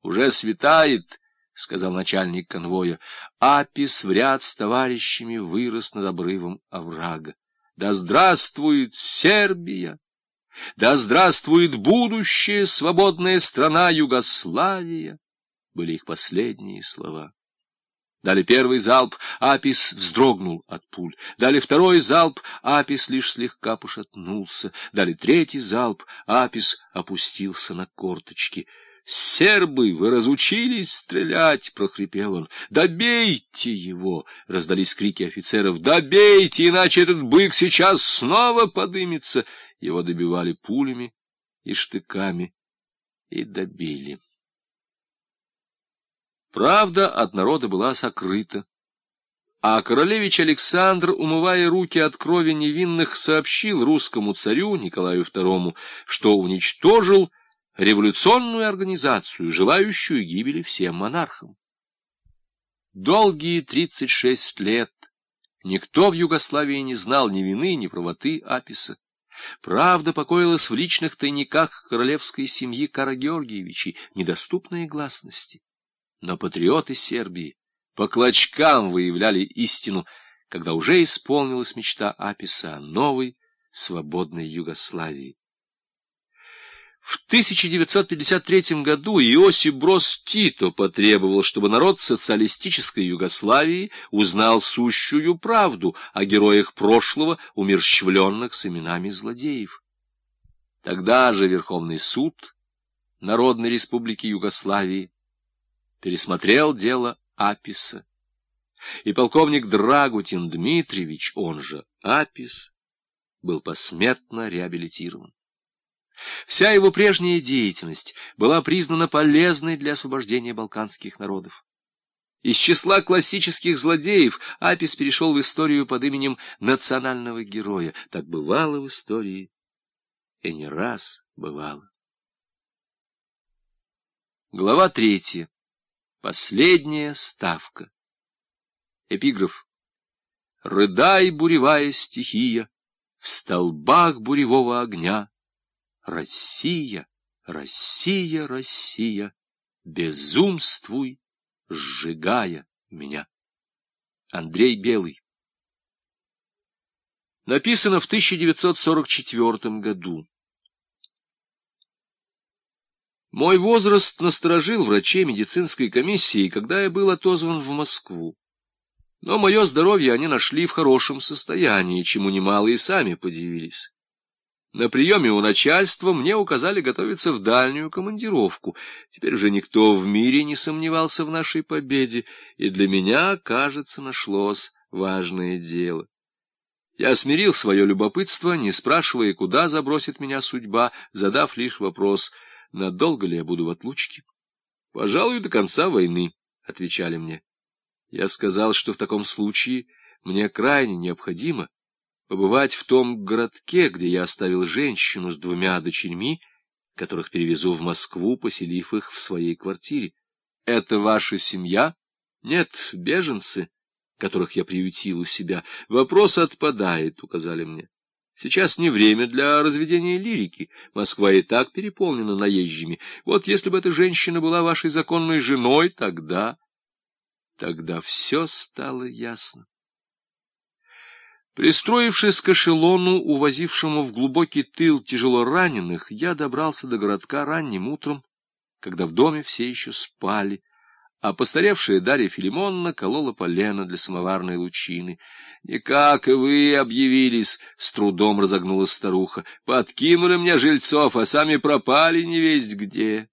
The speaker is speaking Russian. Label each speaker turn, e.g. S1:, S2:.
S1: — Уже светает, — сказал начальник конвоя. Апис в ряд с товарищами вырос над обрывом оврага. Да здравствует Сербия! Да здравствует будущая свободная страна Югославия! Были их последние слова. Дали первый залп, Апис вздрогнул от пуль. Дали второй залп, Апис лишь слегка пошатнулся. Дали третий залп, Апис опустился на корточки — «Сербы, вы разучились стрелять!» — прохрипел он. «Добейте его!» — раздались крики офицеров. «Добейте, иначе этот бык сейчас снова подымется!» Его добивали пулями и штыками и добили. Правда от народа была сокрыта. А королевич Александр, умывая руки от крови невинных, сообщил русскому царю Николаю II, что уничтожил революционную организацию, желающую гибели всем монархам. Долгие 36 лет никто в Югославии не знал ни вины, ни правоты Аписа. Правда покоилась в личных тайниках королевской семьи Карагеоргиевичей, недоступной гласности. Но патриоты Сербии по клочкам выявляли истину, когда уже исполнилась мечта Аписа о новой свободной Югославии. В 1953 году Иосиф Брос Тито потребовал, чтобы народ социалистической Югославии узнал сущую правду о героях прошлого, умерщвленных с именами злодеев. Тогда же Верховный суд Народной Республики Югославии пересмотрел дело Аписа, и полковник Драгутин Дмитриевич, он же Апис, был посмертно реабилитирован. Вся его прежняя деятельность была признана полезной для освобождения балканских народов. Из числа классических злодеев Апис перешел в историю под именем национального героя. Так бывало в истории, и не раз бывало. Глава третья. Последняя ставка. Эпиграф. «Рыдай, буревая стихия, в столбах буревого огня, Россия, Россия, Россия, безумствуй, сжигая меня. Андрей Белый. Написано в 1944 году. Мой возраст насторожил врачей медицинской комиссии, когда я был отозван в Москву. Но мое здоровье они нашли в хорошем состоянии, чему немало и сами подивились. На приеме у начальства мне указали готовиться в дальнюю командировку. Теперь уже никто в мире не сомневался в нашей победе, и для меня, кажется, нашлось важное дело. Я смирил свое любопытство, не спрашивая, куда забросит меня судьба, задав лишь вопрос, надолго ли я буду в отлучке. — Пожалуй, до конца войны, — отвечали мне. Я сказал, что в таком случае мне крайне необходимо побывать в том городке, где я оставил женщину с двумя дочерьми, которых перевезу в Москву, поселив их в своей квартире. Это ваша семья? Нет, беженцы, которых я приютил у себя. Вопрос отпадает, указали мне. Сейчас не время для разведения лирики. Москва и так переполнена наезжими. Вот если бы эта женщина была вашей законной женой, тогда... Тогда все стало ясно. Пристроившись к эшелону, увозившему в глубокий тыл тяжело раненых, я добрался до городка ранним утром, когда в доме все еще спали, а постаревшая Дарья Филимоновна колола полено для самоварной лучины. — Никак и вы объявились, — с трудом разогнулась старуха. — Подкинули мне жильцов, а сами пропали невесть где.